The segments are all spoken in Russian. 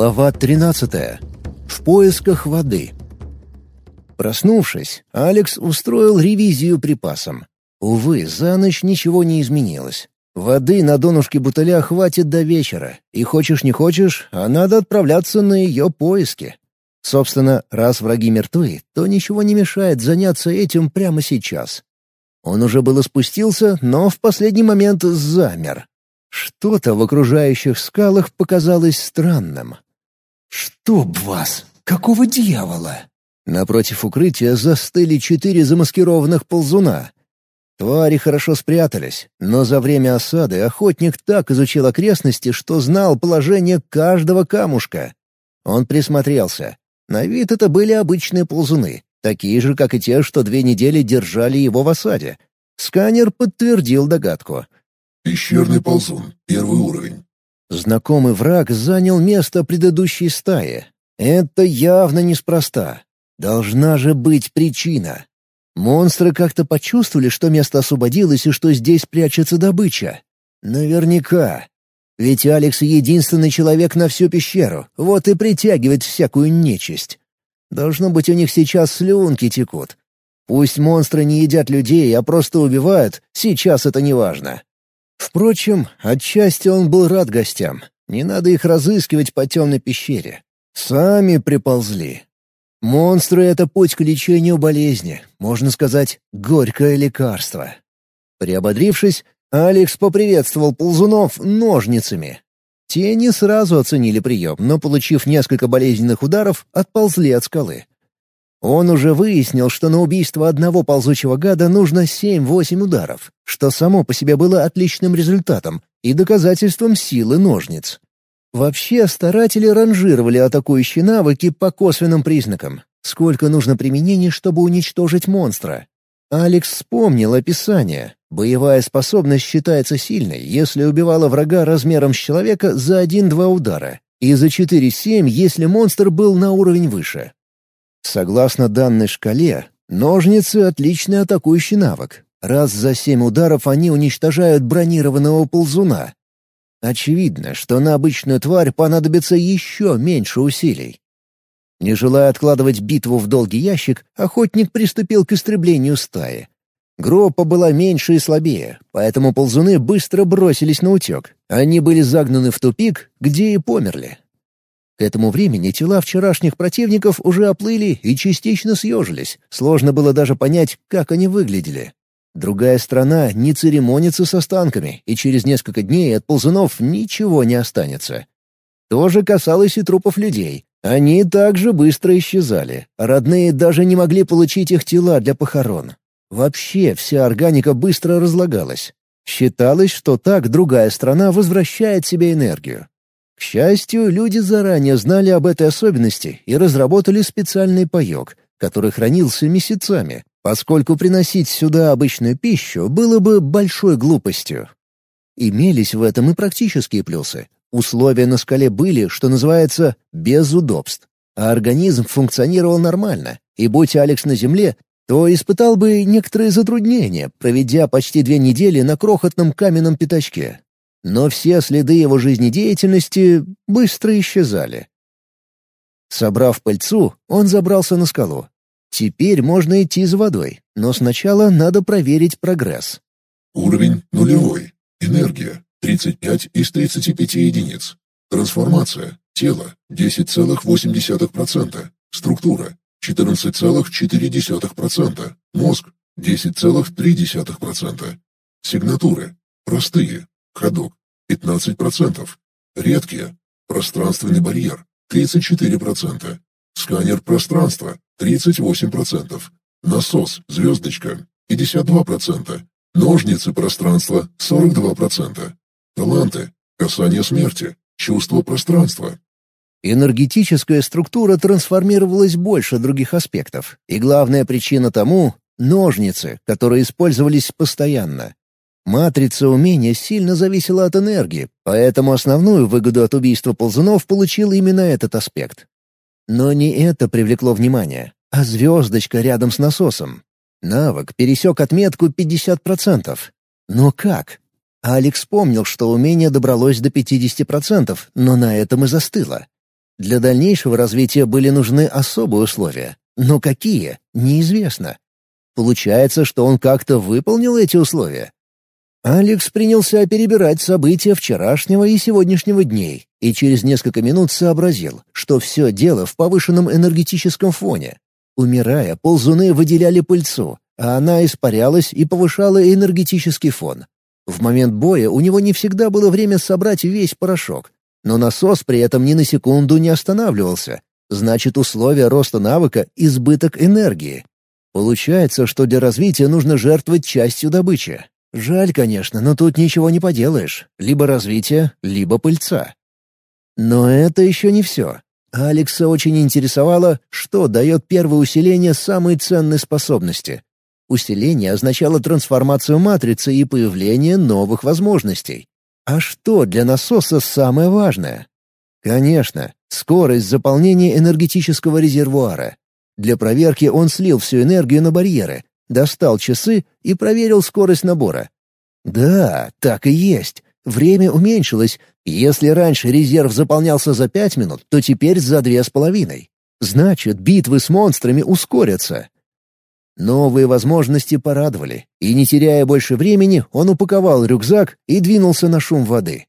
Глава 13. В поисках воды. Проснувшись, Алекс устроил ревизию припасам. Увы, за ночь ничего не изменилось. Воды на донышке бутыля хватит до вечера, и хочешь не хочешь, а надо отправляться на ее поиски. Собственно, раз враги мертвы, то ничего не мешает заняться этим прямо сейчас. Он уже было спустился, но в последний момент замер. Что-то в окружающих скалах показалось странным. «Чтоб вас! Какого дьявола?» Напротив укрытия застыли четыре замаскированных ползуна. Твари хорошо спрятались, но за время осады охотник так изучил окрестности, что знал положение каждого камушка. Он присмотрелся. На вид это были обычные ползуны, такие же, как и те, что две недели держали его в осаде. Сканер подтвердил догадку. «Пещерный ползун, первый уровень». Знакомый враг занял место предыдущей стаи. Это явно неспроста. Должна же быть причина. Монстры как-то почувствовали, что место освободилось и что здесь прячется добыча. Наверняка. Ведь Алекс — единственный человек на всю пещеру, вот и притягивает всякую нечисть. Должно быть, у них сейчас слюнки текут. Пусть монстры не едят людей, а просто убивают, сейчас это не важно. Впрочем, отчасти он был рад гостям. Не надо их разыскивать по темной пещере. Сами приползли. Монстры — это путь к лечению болезни, можно сказать, горькое лекарство. Приободрившись, Алекс поприветствовал ползунов ножницами. Те не сразу оценили прием, но, получив несколько болезненных ударов, отползли от скалы. Он уже выяснил, что на убийство одного ползучего гада нужно 7-8 ударов, что само по себе было отличным результатом и доказательством силы ножниц. Вообще, старатели ранжировали атакующие навыки по косвенным признакам. Сколько нужно применений, чтобы уничтожить монстра? Алекс вспомнил описание. Боевая способность считается сильной, если убивала врага размером с человека за 1-2 удара, и за 4-7, если монстр был на уровень выше. Согласно данной шкале, ножницы — отличный атакующий навык. Раз за 7 ударов они уничтожают бронированного ползуна. Очевидно, что на обычную тварь понадобится еще меньше усилий. Не желая откладывать битву в долгий ящик, охотник приступил к истреблению стаи. Группа была меньше и слабее, поэтому ползуны быстро бросились на утек. Они были загнаны в тупик, где и померли. К этому времени тела вчерашних противников уже оплыли и частично съежились. Сложно было даже понять, как они выглядели. Другая страна не церемонится с останками, и через несколько дней от ползунов ничего не останется. То же касалось и трупов людей. Они также быстро исчезали, родные даже не могли получить их тела для похорон. Вообще вся органика быстро разлагалась. Считалось, что так другая страна возвращает себе энергию. К счастью, люди заранее знали об этой особенности и разработали специальный паёк, который хранился месяцами, поскольку приносить сюда обычную пищу было бы большой глупостью. Имелись в этом и практические плюсы. Условия на скале были, что называется, без удобств. А организм функционировал нормально, и будь Алекс на Земле, то испытал бы некоторые затруднения, проведя почти две недели на крохотном каменном пятачке. Но все следы его жизнедеятельности быстро исчезали. Собрав пыльцу, он забрался на скалу. Теперь можно идти за водой, но сначала надо проверить прогресс. Уровень нулевой. Энергия 35 из 35 единиц. Трансформация. Тело 10,8%. Структура 14,4%. Мозг 10,3%. Сигнатуры. Простые. Ходок 15%. Редкие. Пространственный барьер 34%. Сканер пространства 38%. Насос, звездочка 52%. Ножницы пространства 42%. Таланты, касание смерти, чувство пространства. Энергетическая структура трансформировалась больше других аспектов, и главная причина тому — ножницы, которые использовались постоянно. Матрица умения сильно зависела от энергии, поэтому основную выгоду от убийства ползунов получил именно этот аспект. Но не это привлекло внимание, а звездочка рядом с насосом. Навык пересек отметку 50%. Но как? Алекс помнил, что умение добралось до 50%, но на этом и застыло. Для дальнейшего развития были нужны особые условия. Но какие? Неизвестно. Получается, что он как-то выполнил эти условия. Алекс принялся перебирать события вчерашнего и сегодняшнего дней и через несколько минут сообразил, что все дело в повышенном энергетическом фоне. Умирая, ползуны выделяли пыльцу, а она испарялась и повышала энергетический фон. В момент боя у него не всегда было время собрать весь порошок, но насос при этом ни на секунду не останавливался. Значит, условия роста навыка — избыток энергии. Получается, что для развития нужно жертвовать частью добычи. Жаль, конечно, но тут ничего не поделаешь. Либо развитие, либо пыльца. Но это еще не все. Алекса очень интересовало, что дает первое усиление самой ценной способности. Усиление означало трансформацию матрицы и появление новых возможностей. А что для насоса самое важное? Конечно, скорость заполнения энергетического резервуара. Для проверки он слил всю энергию на барьеры, достал часы и проверил скорость набора. Да, так и есть. Время уменьшилось. Если раньше резерв заполнялся за пять минут, то теперь за две с половиной. Значит, битвы с монстрами ускорятся. Новые возможности порадовали, и, не теряя больше времени, он упаковал рюкзак и двинулся на шум воды.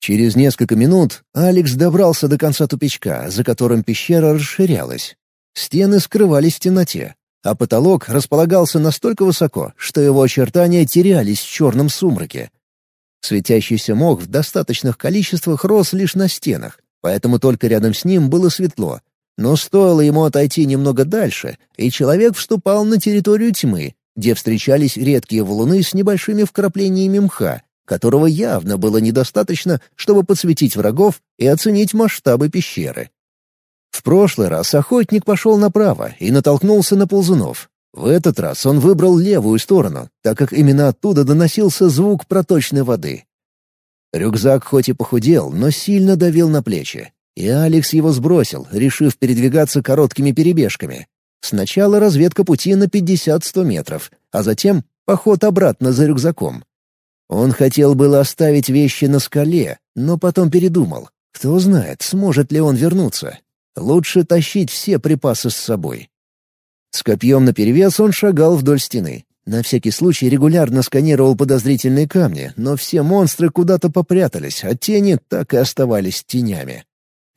Через несколько минут Алекс добрался до конца тупичка, за которым пещера расширялась. Стены скрывались в темноте, а потолок располагался настолько высоко, что его очертания терялись в черном сумраке. Светящийся мох в достаточных количествах рос лишь на стенах, поэтому только рядом с ним было светло. Но стоило ему отойти немного дальше, и человек вступал на территорию тьмы, где встречались редкие валуны с небольшими вкраплениями мха, которого явно было недостаточно, чтобы подсветить врагов и оценить масштабы пещеры. В прошлый раз охотник пошел направо и натолкнулся на ползунов. В этот раз он выбрал левую сторону, так как именно оттуда доносился звук проточной воды. Рюкзак хоть и похудел, но сильно давил на плечи. И Алекс его сбросил, решив передвигаться короткими перебежками. Сначала разведка пути на 50-100 метров, а затем поход обратно за рюкзаком. Он хотел было оставить вещи на скале, но потом передумал. Кто знает, сможет ли он вернуться. Лучше тащить все припасы с собой. С копьем наперевес он шагал вдоль стены. На всякий случай регулярно сканировал подозрительные камни, но все монстры куда-то попрятались, а тени так и оставались тенями.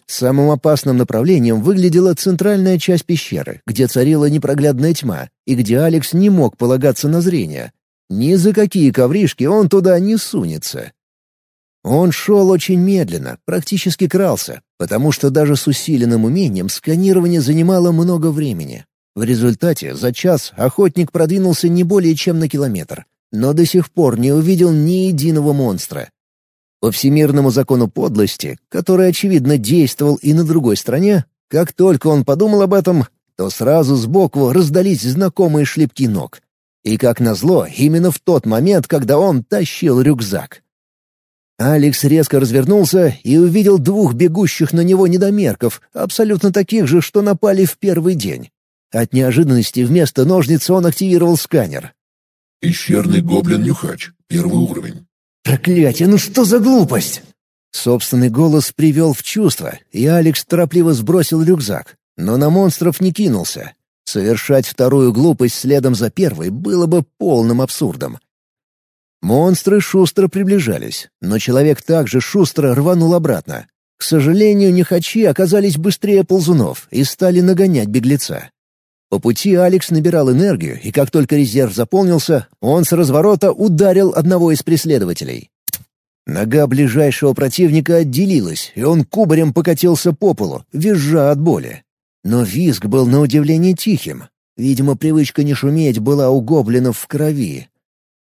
Самым опасным направлением выглядела центральная часть пещеры, где царила непроглядная тьма, и где Алекс не мог полагаться на зрение, ни за какие ковришки он туда не сунется. Он шел очень медленно, практически крался, потому что даже с усиленным умением сканирование занимало много времени. В результате за час охотник продвинулся не более чем на километр, но до сих пор не увидел ни единого монстра. По всемирному закону подлости, который, очевидно, действовал и на другой стороне, как только он подумал об этом, то сразу сбоку раздались знакомые шлепки ног. И, как назло, именно в тот момент, когда он тащил рюкзак. Алекс резко развернулся и увидел двух бегущих на него недомерков, абсолютно таких же, что напали в первый день. От неожиданности вместо ножниц он активировал сканер. «Пещерный гоблин-нюхач. Первый уровень». «Проклятие, ну что за глупость?» Собственный голос привел в чувство, и Алекс торопливо сбросил рюкзак, но на монстров не кинулся. Совершать вторую глупость следом за первой было бы полным абсурдом. Монстры шустро приближались, но человек также шустро рванул обратно. К сожалению, нехачи оказались быстрее ползунов и стали нагонять беглеца. По пути Алекс набирал энергию, и как только резерв заполнился, он с разворота ударил одного из преследователей. Нога ближайшего противника отделилась, и он кубарем покатился по полу, визжа от боли. Но визг был на удивление тихим. Видимо, привычка не шуметь была у гоблинов в крови.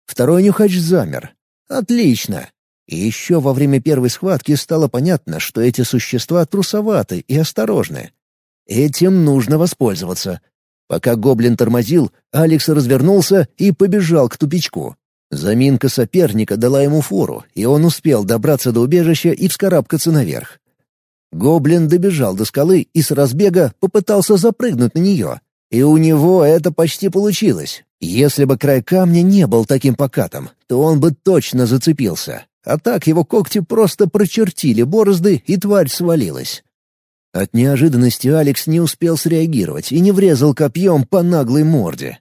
Второй нюхач замер. Отлично. И еще во время первой схватки стало понятно, что эти существа трусоваты и осторожны. Этим нужно воспользоваться. Пока гоблин тормозил, Алекс развернулся и побежал к тупичку. Заминка соперника дала ему фору, и он успел добраться до убежища и вскарабкаться наверх. Гоблин добежал до скалы и с разбега попытался запрыгнуть на нее. И у него это почти получилось. Если бы край камня не был таким покатым, то он бы точно зацепился. а так его когти просто прочертили борозды, и тварь свалилась. От неожиданности Алекс не успел среагировать и не врезал копьем по наглой морде.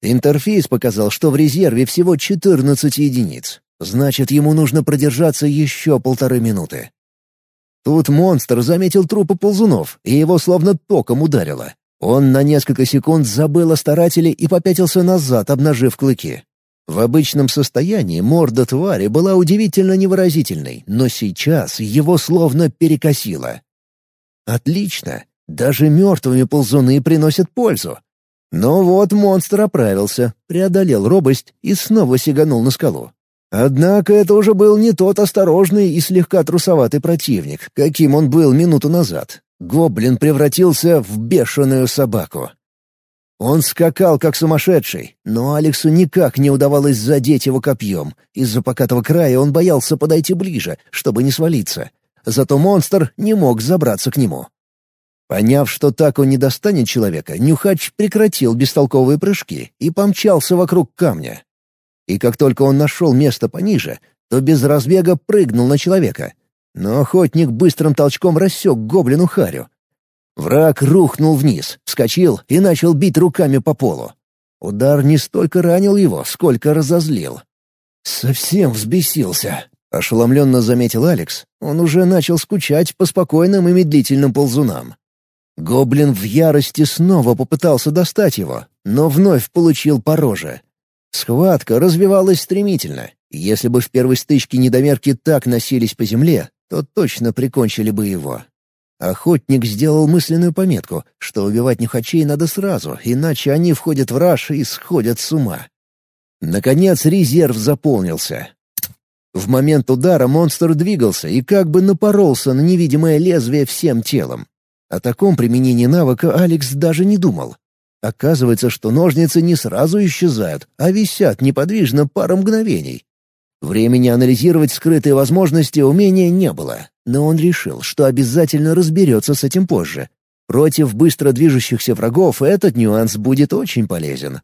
Интерфейс показал, что в резерве всего 14 единиц. Значит, ему нужно продержаться еще полторы минуты. Тут монстр заметил трупы ползунов, и его словно током ударило. Он на несколько секунд забыл о старателе и попятился назад, обнажив клыки. В обычном состоянии морда твари была удивительно невыразительной, но сейчас его словно перекосило. Отлично. Даже мертвыми ползуны приносят пользу. Но вот монстр оправился, преодолел робость и снова сиганул на скалу. Однако это уже был не тот осторожный и слегка трусоватый противник, каким он был минуту назад. Гоблин превратился в бешеную собаку. Он скакал как сумасшедший, но Алексу никак не удавалось задеть его копьем. Из-за покатого края он боялся подойти ближе, чтобы не свалиться. Зато монстр не мог забраться к нему. Поняв, что так он не достанет человека, Нюхач прекратил бестолковые прыжки и помчался вокруг камня. И как только он нашел место пониже, то без разбега прыгнул на человека. Но охотник быстрым толчком рассек гоблину Харю. Враг рухнул вниз, вскочил и начал бить руками по полу. Удар не столько ранил его, сколько разозлил. «Совсем взбесился», — ошеломленно заметил Алекс. Он уже начал скучать по спокойным и медлительным ползунам. Гоблин в ярости снова попытался достать его, но вновь получил по роже. Схватка развивалась стремительно. Если бы в первой стычке недомерки так носились по земле, то точно прикончили бы его. Охотник сделал мысленную пометку, что убивать нюхачей надо сразу, иначе они входят в раж и сходят с ума. Наконец резерв заполнился. В момент удара монстр двигался и как бы напоролся на невидимое лезвие всем телом. О таком применении навыка Алекс даже не думал. Оказывается, что ножницы не сразу исчезают, а висят неподвижно пару мгновений. Времени анализировать скрытые возможности умения не было, но он решил, что обязательно разберется с этим позже. Против быстро движущихся врагов этот нюанс будет очень полезен.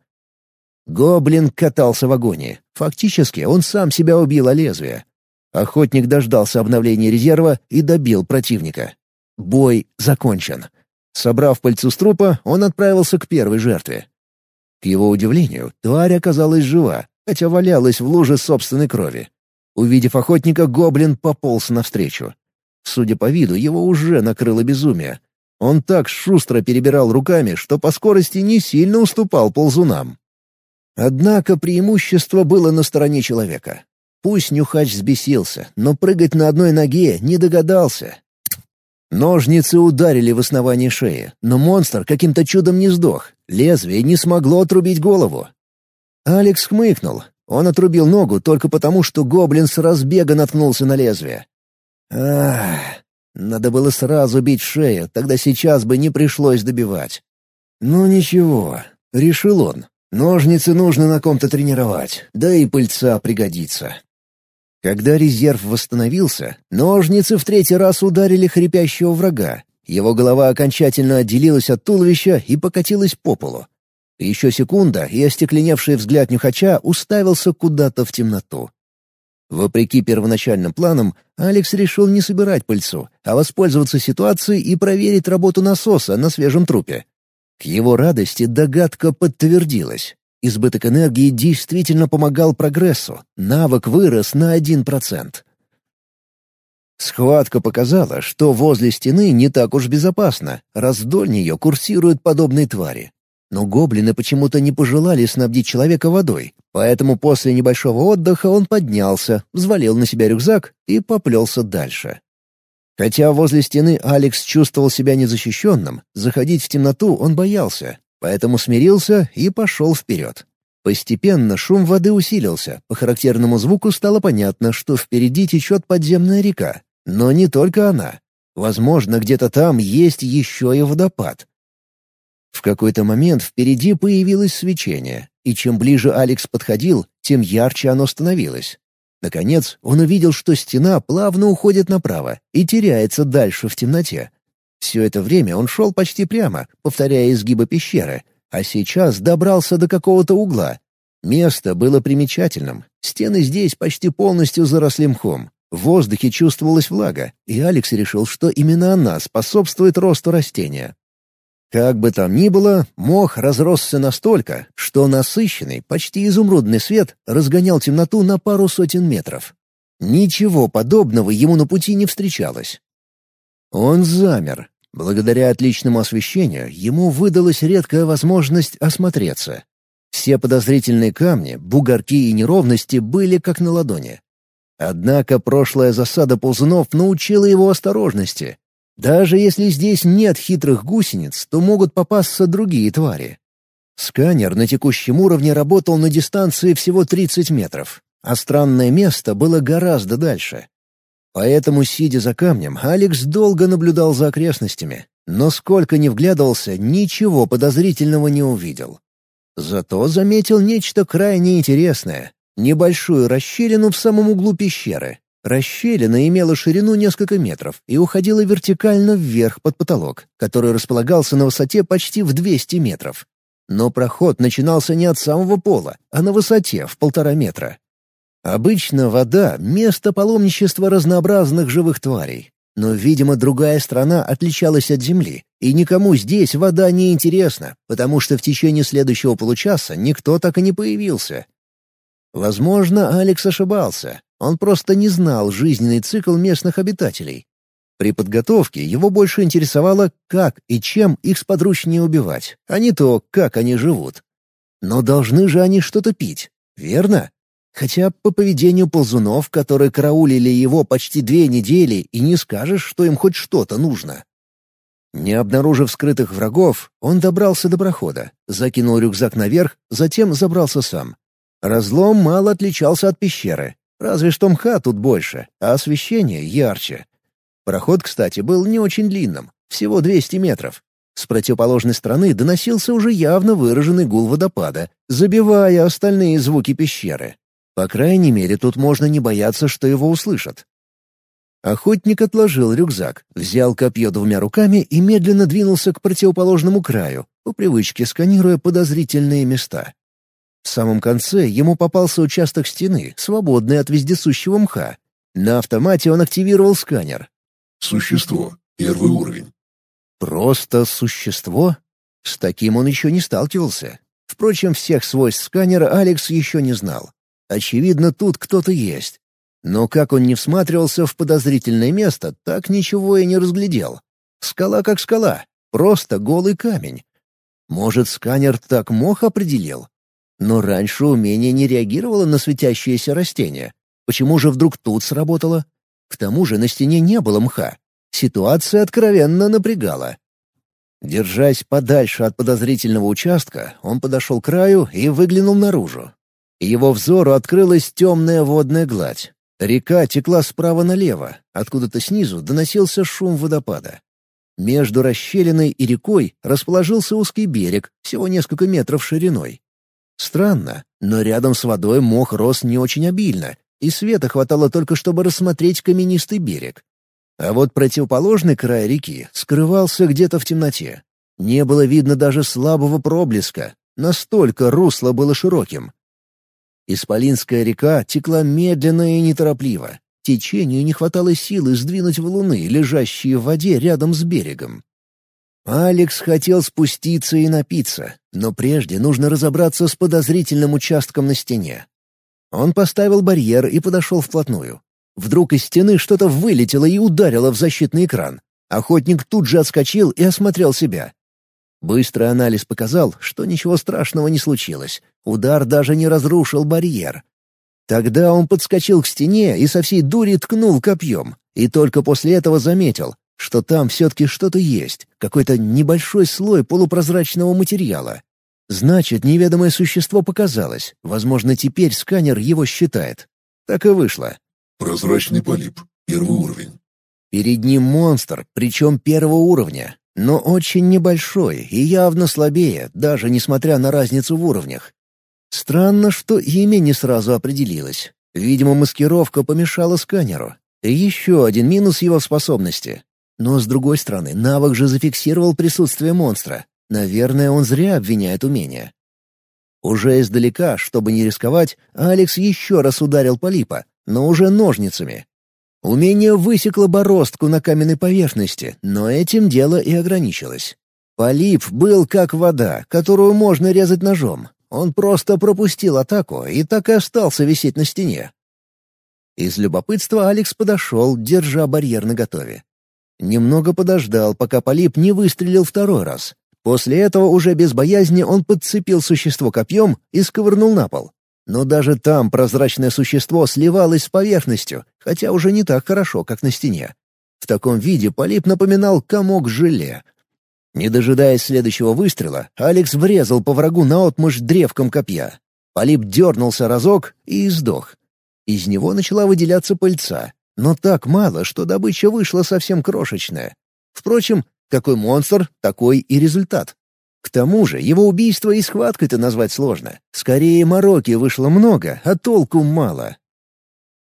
Гоблин катался в агонии. Фактически он сам себя убил о лезвие. Охотник дождался обновления резерва и добил противника. Бой закончен. Собрав пальцу с трупа, он отправился к первой жертве. К его удивлению, тварь оказалась жива, хотя валялась в луже собственной крови. Увидев охотника, гоблин пополз навстречу. Судя по виду, его уже накрыло безумие. Он так шустро перебирал руками, что по скорости не сильно уступал ползунам. Однако преимущество было на стороне человека. Пусть Нюхач взбесился, но прыгать на одной ноге не догадался, Ножницы ударили в основание шеи, но монстр каким-то чудом не сдох. Лезвие не смогло отрубить голову. Алекс хмыкнул. Он отрубил ногу только потому, что гоблин с разбега наткнулся на лезвие. Ах, надо было сразу бить шею, тогда сейчас бы не пришлось добивать. Ну ничего, решил он. Ножницы нужно на ком-то тренировать, да и пыльца пригодится. Когда резерв восстановился, ножницы в третий раз ударили хрипящего врага. Его голова окончательно отделилась от туловища и покатилась по полу. Еще секунда, и остекленевший взгляд нюхача уставился куда-то в темноту. Вопреки первоначальным планам, Алекс решил не собирать пыльцу, а воспользоваться ситуацией и проверить работу насоса на свежем трупе. К его радости догадка подтвердилась. Избыток энергии действительно помогал прогрессу, навык вырос на один процент. Схватка показала, что возле стены не так уж безопасно, раз вдоль нее курсируют подобные твари. Но гоблины почему-то не пожелали снабдить человека водой, поэтому после небольшого отдыха он поднялся, взвалил на себя рюкзак и поплелся дальше. Хотя возле стены Алекс чувствовал себя незащищенным, заходить в темноту он боялся, поэтому смирился и пошел вперед. Постепенно шум воды усилился, по характерному звуку стало понятно, что впереди течет подземная река. Но не только она. Возможно, где-то там есть еще и водопад. В какой-то момент впереди появилось свечение, и чем ближе Алекс подходил, тем ярче оно становилось. Наконец, он увидел, что стена плавно уходит направо и теряется дальше в темноте. Все это время он шел почти прямо, повторяя изгибы пещеры, а сейчас добрался до какого-то угла. Место было примечательным. Стены здесь почти полностью заросли мхом. В воздухе чувствовалась влага, и Алекс решил, что именно она способствует росту растения. Как бы там ни было, мох разросся настолько, что насыщенный, почти изумрудный свет разгонял темноту на пару сотен метров. Ничего подобного ему на пути не встречалось. Он замер. Благодаря отличному освещению ему выдалась редкая возможность осмотреться. Все подозрительные камни, бугорки и неровности были как на ладони. Однако прошлая засада ползунов научила его осторожности. Даже если здесь нет хитрых гусениц, то могут попасться другие твари. Сканер на текущем уровне работал на дистанции всего 30 метров, а странное место было гораздо дальше. Поэтому, сидя за камнем, Алекс долго наблюдал за окрестностями, но сколько ни вглядывался, ничего подозрительного не увидел. Зато заметил нечто крайне интересное Небольшую расщелину в самом углу пещеры. Расщелина имела ширину несколько метров и уходила вертикально вверх под потолок, который располагался на высоте почти в 200 метров. Но проход начинался не от самого пола, а на высоте в полтора метра. Обычно вода — место паломничества разнообразных живых тварей. Но, видимо, другая страна отличалась от Земли, и никому здесь вода не интересна, потому что в течение следующего получаса никто так и не появился. Возможно, Алекс ошибался. Он просто не знал жизненный цикл местных обитателей. При подготовке его больше интересовало, как и чем их сподручнее убивать, а не то, как они живут. Но должны же они что-то пить, верно? Хотя по поведению ползунов, которые караулили его почти две недели, и не скажешь, что им хоть что-то нужно. Не обнаружив скрытых врагов, он добрался до прохода, закинул рюкзак наверх, затем забрался сам. Разлом мало отличался от пещеры, разве что мха тут больше, а освещение ярче. Проход, кстати, был не очень длинным, всего 200 метров. С противоположной стороны доносился уже явно выраженный гул водопада, забивая остальные звуки пещеры. По крайней мере, тут можно не бояться, что его услышат. Охотник отложил рюкзак, взял копье двумя руками и медленно двинулся к противоположному краю, по привычке сканируя подозрительные места. В самом конце ему попался участок стены, свободный от вездесущего мха. На автомате он активировал сканер. Существо. Первый уровень. Просто существо? С таким он еще не сталкивался. Впрочем, всех свойств сканера Алекс еще не знал. Очевидно, тут кто-то есть. Но как он не всматривался в подозрительное место, так ничего и не разглядел. Скала как скала, просто голый камень. Может, сканер так мох определил? Но раньше умение не реагировало на светящиеся растения. Почему же вдруг тут сработало? К тому же на стене не было мха. Ситуация откровенно напрягала. Держась подальше от подозрительного участка, он подошел к краю и выглянул наружу. Его взору открылась темная водная гладь. Река текла справа налево, откуда-то снизу доносился шум водопада. Между расщелиной и рекой расположился узкий берег, всего несколько метров шириной. Странно, но рядом с водой мох рос не очень обильно, и света хватало только, чтобы рассмотреть каменистый берег. А вот противоположный край реки скрывался где-то в темноте. Не было видно даже слабого проблеска, настолько русло было широким. Исполинская река текла медленно и неторопливо. Течению не хватало силы сдвинуть валуны, лежащие в воде рядом с берегом. Алекс хотел спуститься и напиться, но прежде нужно разобраться с подозрительным участком на стене. Он поставил барьер и подошел вплотную. Вдруг из стены что-то вылетело и ударило в защитный экран. Охотник тут же отскочил и осмотрел себя. Быстрый анализ показал, что ничего страшного не случилось. Удар даже не разрушил барьер. Тогда он подскочил к стене и со всей дури ткнул копьем, и только после этого заметил, что там все-таки что-то есть, какой-то небольшой слой полупрозрачного материала. Значит, неведомое существо показалось. Возможно, теперь сканер его считает. Так и вышло. Прозрачный полип. Первый уровень. Перед ним монстр, причем первого уровня, но очень небольшой и явно слабее, даже несмотря на разницу в уровнях. Странно, что имя не сразу определилось. Видимо, маскировка помешала сканеру. И еще один минус его способности. Но, с другой стороны, навык же зафиксировал присутствие монстра. Наверное, он зря обвиняет умение. Уже издалека, чтобы не рисковать, Алекс еще раз ударил полипа, но уже ножницами. Умение высекло бороздку на каменной поверхности, но этим дело и ограничилось. Полип был как вода, которую можно резать ножом. Он просто пропустил атаку и так и остался висеть на стене. Из любопытства Алекс подошел, держа барьер наготове. Немного подождал, пока Полип не выстрелил второй раз. После этого уже без боязни он подцепил существо копьем и сковырнул на пол. Но даже там прозрачное существо сливалось с поверхностью, хотя уже не так хорошо, как на стене. В таком виде Полип напоминал комок желе. Не дожидаясь следующего выстрела, Алекс врезал по врагу наотмашь древком копья. Полип дернулся разок и сдох. Из него начала выделяться пыльца, но так мало, что добыча вышла совсем крошечная. Впрочем, какой монстр, такой и результат. К тому же его убийство и схваткой-то назвать сложно. Скорее, мороки вышло много, а толку мало.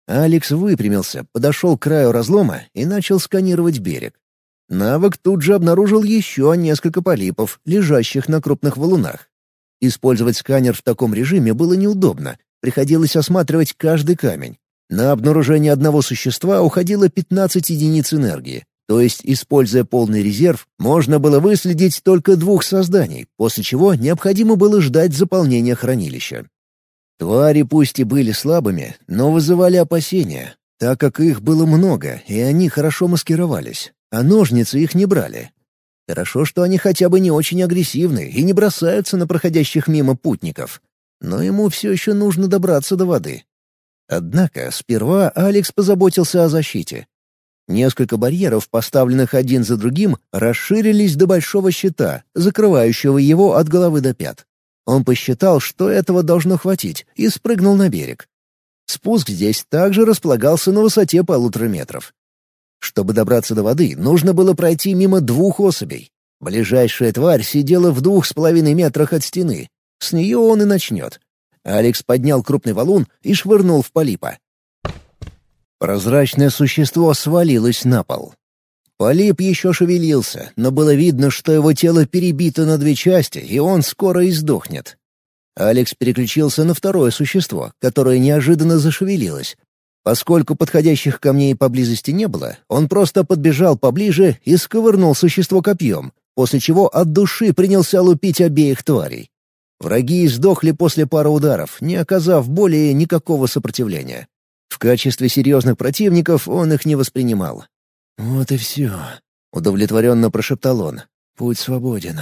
Алекс выпрямился, подошел к краю разлома и начал сканировать берег. Навык тут же обнаружил еще несколько полипов, лежащих на крупных валунах. Использовать сканер в таком режиме было неудобно, приходилось осматривать каждый камень. На обнаружение одного существа уходило 15 единиц энергии, то есть, используя полный резерв, можно было выследить только двух созданий, после чего необходимо было ждать заполнения хранилища. Твари пусть и были слабыми, но вызывали опасения, так как их было много, и они хорошо маскировались, а ножницы их не брали. Хорошо, что они хотя бы не очень агрессивны и не бросаются на проходящих мимо путников. Но ему все еще нужно добраться до воды. Однако сперва Алекс позаботился о защите. Несколько барьеров, поставленных один за другим, расширились до большого щита, закрывающего его от головы до пят. Он посчитал, что этого должно хватить, и спрыгнул на берег. Спуск здесь также располагался на высоте полутора метров. Чтобы добраться до воды, нужно было пройти мимо двух особей. Ближайшая тварь сидела в двух с половиной метрах от стены. С нее он и начнет. Алекс поднял крупный валун и швырнул в полипа. Прозрачное существо свалилось на пол. Полип еще шевелился, но было видно, что его тело перебито на две части, и он скоро издохнет. Алекс переключился на второе существо, которое неожиданно зашевелилось. Поскольку подходящих камней поблизости не было, он просто подбежал поближе и сковырнул существо копьем, после чего от души принялся лупить обеих тварей. Враги издохли после пары ударов, не оказав более никакого сопротивления. В качестве серьезных противников он их не воспринимал. «Вот и все», — удовлетворенно прошептал он. «Путь свободен».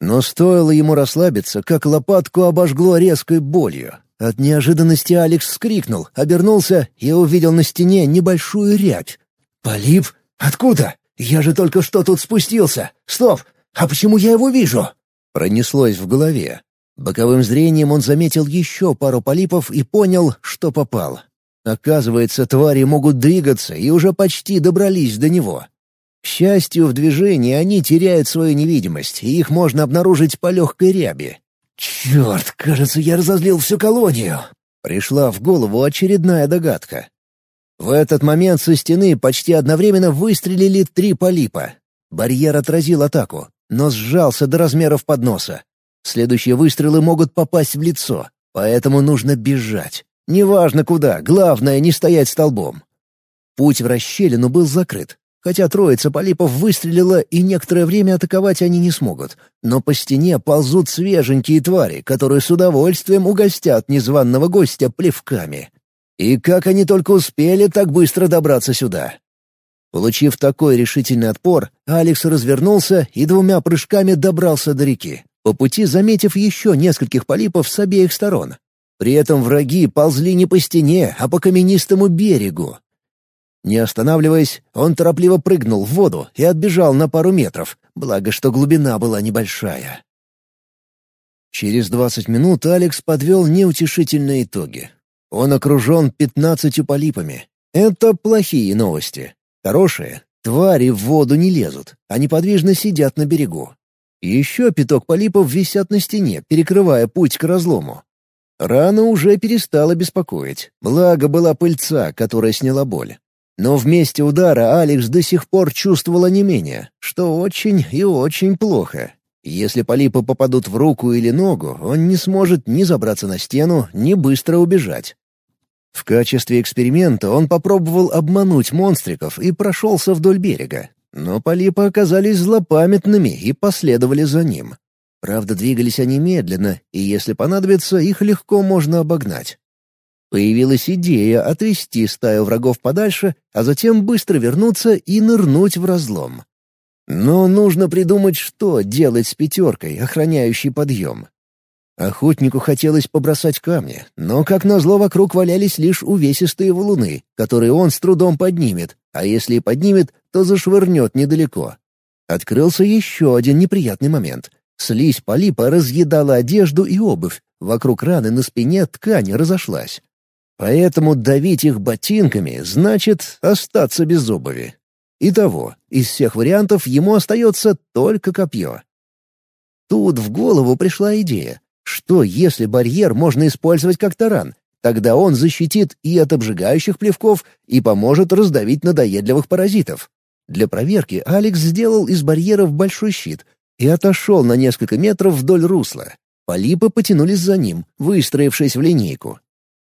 Но стоило ему расслабиться, как лопатку обожгло резкой болью. От неожиданности Алекс вскрикнул, обернулся и увидел на стене небольшую рябь. «Полип? Откуда? Я же только что тут спустился! Стоп! А почему я его вижу?» Пронеслось в голове. Боковым зрением он заметил еще пару полипов и понял, что попал. Оказывается, твари могут двигаться и уже почти добрались до него. К счастью, в движении они теряют свою невидимость, и их можно обнаружить по легкой ряби. «Черт, кажется, я разозлил всю колонию!» Пришла в голову очередная догадка. В этот момент со стены почти одновременно выстрелили три полипа. Барьер отразил атаку, но сжался до размеров подноса. Следующие выстрелы могут попасть в лицо, поэтому нужно бежать. Неважно куда, главное не стоять столбом. Путь в расщелину был закрыт, хотя троица полипов выстрелила, и некоторое время атаковать они не смогут. Но по стене ползут свеженькие твари, которые с удовольствием угостят незваного гостя плевками. И как они только успели так быстро добраться сюда? Получив такой решительный отпор, Алекс развернулся и двумя прыжками добрался до реки, по пути заметив еще нескольких полипов с обеих сторон. При этом враги ползли не по стене, а по каменистому берегу. Не останавливаясь, он торопливо прыгнул в воду и отбежал на пару метров, благо что глубина была небольшая. Через двадцать минут Алекс подвел неутешительные итоги. Он окружен пятнадцатью полипами. Это плохие новости. Хорошие — твари в воду не лезут, а неподвижно сидят на берегу. Еще пяток полипов висят на стене, перекрывая путь к разлому. Рана уже перестала беспокоить, благо была пыльца, которая сняла боль. Но вместе удара Алекс до сих пор чувствовала не менее, что очень и очень плохо. Если полипы попадут в руку или ногу, он не сможет ни забраться на стену, ни быстро убежать. В качестве эксперимента он попробовал обмануть монстриков и прошелся вдоль берега. Но полипы оказались злопамятными и последовали за ним. Правда, двигались они медленно, и если понадобится, их легко можно обогнать. Появилась идея отвести стаю врагов подальше, а затем быстро вернуться и нырнуть в разлом. Но нужно придумать, что делать с пятеркой, охраняющей подъем. Охотнику хотелось побросать камни, но, как назло, вокруг валялись лишь увесистые валуны, которые он с трудом поднимет, а если и поднимет, то зашвырнет недалеко. Открылся еще один неприятный момент. Слизь полипа разъедала одежду и обувь, вокруг раны на спине ткань разошлась. Поэтому давить их ботинками значит остаться без обуви. Итого, из всех вариантов ему остается только копье. Тут в голову пришла идея, что если барьер можно использовать как таран, тогда он защитит и от обжигающих плевков, и поможет раздавить надоедливых паразитов. Для проверки Алекс сделал из барьеров большой щит и отошел на несколько метров вдоль русла. Полипы потянулись за ним, выстроившись в линейку.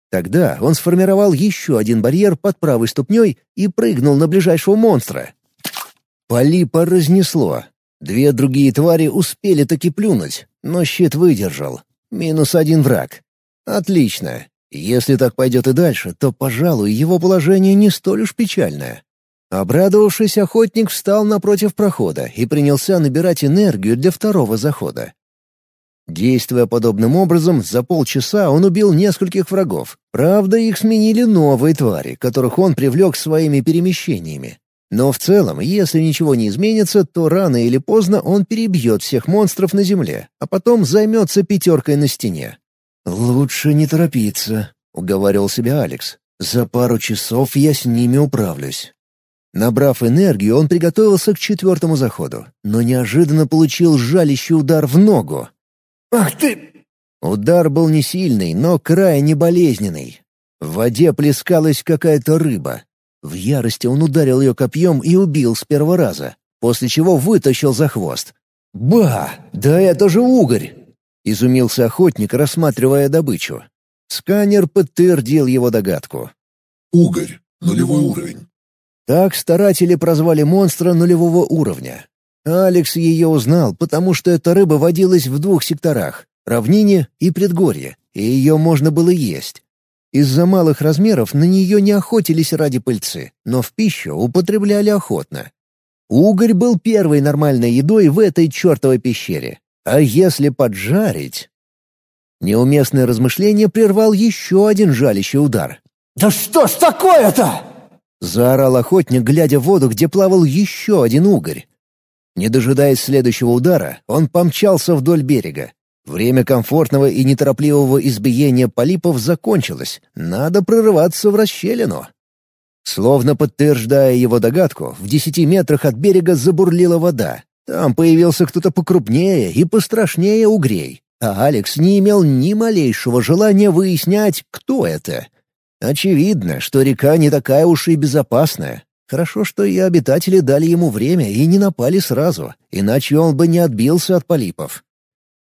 Тогда он сформировал еще один барьер под правой ступней и прыгнул на ближайшего монстра. Полипа разнесло. Две другие твари успели таки плюнуть, но щит выдержал. Минус один враг. Отлично. Если так пойдет и дальше, то, пожалуй, его положение не столь уж печальное. Обрадовавшись, охотник встал напротив прохода и принялся набирать энергию для второго захода. Действуя подобным образом, за полчаса он убил нескольких врагов. Правда, их сменили новые твари, которых он привлек своими перемещениями. Но в целом, если ничего не изменится, то рано или поздно он перебьет всех монстров на земле, а потом займется пятеркой на стене. «Лучше не торопиться», — уговаривал себя Алекс. «За пару часов я с ними управлюсь». Набрав энергию, он приготовился к четвертому заходу, но неожиданно получил жалящий удар в ногу. «Ах ты!» Удар был не сильный, но крайне болезненный. В воде плескалась какая-то рыба. В ярости он ударил ее копьем и убил с первого раза, после чего вытащил за хвост. «Ба! Да это же угорь!» — изумился охотник, рассматривая добычу. Сканер подтвердил его догадку. Угорь. Нулевой уровень. Так старатели прозвали монстра нулевого уровня. Алекс ее узнал, потому что эта рыба водилась в двух секторах — равнине и предгорье, и ее можно было есть. Из-за малых размеров на нее не охотились ради пыльцы, но в пищу употребляли охотно. Угорь был первой нормальной едой в этой чертовой пещере. А если поджарить... Неуместное размышление прервал еще один жалящий удар. «Да что ж такое-то?» — заорал охотник, глядя в воду, где плавал еще один угорь. Не дожидаясь следующего удара, он помчался вдоль берега. Время комфортного и неторопливого избиения полипов закончилось. Надо прорываться в расщелину. Словно подтверждая его догадку, в десяти метрах от берега забурлила вода. Там появился кто-то покрупнее и пострашнее угрей. А Алекс не имел ни малейшего желания выяснять, кто это. Очевидно, что река не такая уж и безопасная. Хорошо, что и обитатели дали ему время и не напали сразу, иначе он бы не отбился от полипов.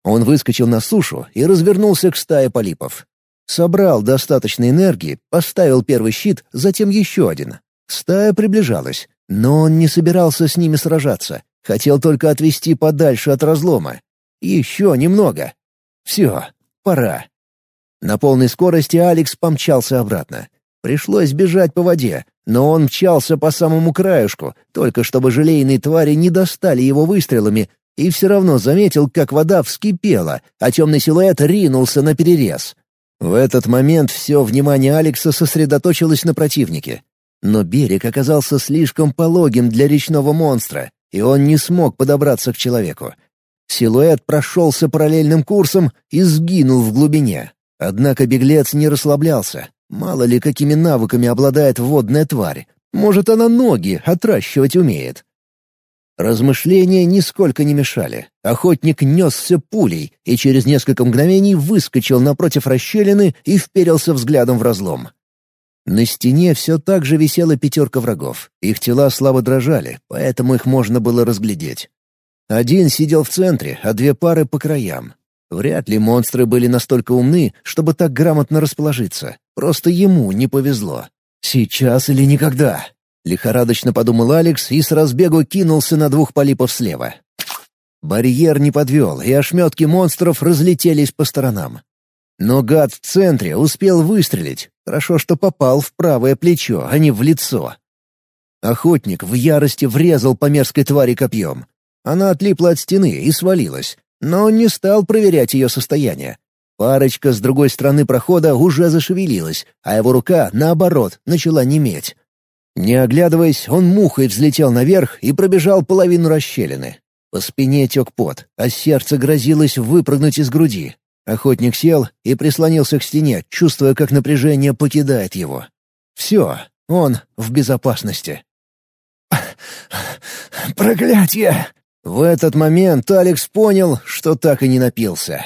Он выскочил на сушу и развернулся к стае полипов. Собрал достаточно энергии, поставил первый щит, затем еще один. Стая приближалась, но он не собирался с ними сражаться, хотел только отвести подальше от разлома. Еще немного. Все, пора. На полной скорости Алекс помчался обратно. Пришлось бежать по воде, но он мчался по самому краешку, только чтобы желейные твари не достали его выстрелами, и все равно заметил, как вода вскипела, а темный силуэт ринулся на перерез. В этот момент все внимание Алекса сосредоточилось на противнике. Но берег оказался слишком пологим для речного монстра, и он не смог подобраться к человеку. Силуэт прошелся параллельным курсом и сгинул в глубине. Однако беглец не расслаблялся, Мало ли, какими навыками обладает водная тварь. Может, она ноги отращивать умеет. Размышления нисколько не мешали. Охотник несся пулей и через несколько мгновений выскочил напротив расщелины и вперился взглядом в разлом. На стене все так же висела пятерка врагов. Их тела слабо дрожали, поэтому их можно было разглядеть. Один сидел в центре, а две пары по краям. Вряд ли монстры были настолько умны, чтобы так грамотно расположиться. Просто ему не повезло. «Сейчас или никогда?» — лихорадочно подумал Алекс и с разбегу кинулся на двух полипов слева. Барьер не подвел, и ошметки монстров разлетелись по сторонам. Но гад в центре успел выстрелить. Хорошо, что попал в правое плечо, а не в лицо. Охотник в ярости врезал по мерзкой твари копьем. Она отлипла от стены и свалилась, но не стал проверять ее состояние. Парочка с другой стороны прохода уже зашевелилась, а его рука, наоборот, начала неметь. Не оглядываясь, он мухой взлетел наверх и пробежал половину расщелины. По спине тек пот, а сердце грозилось выпрыгнуть из груди. Охотник сел и прислонился к стене, чувствуя, как напряжение покидает его. Все, он в безопасности. «Проклятие!» В этот момент Алекс понял, что так и не напился.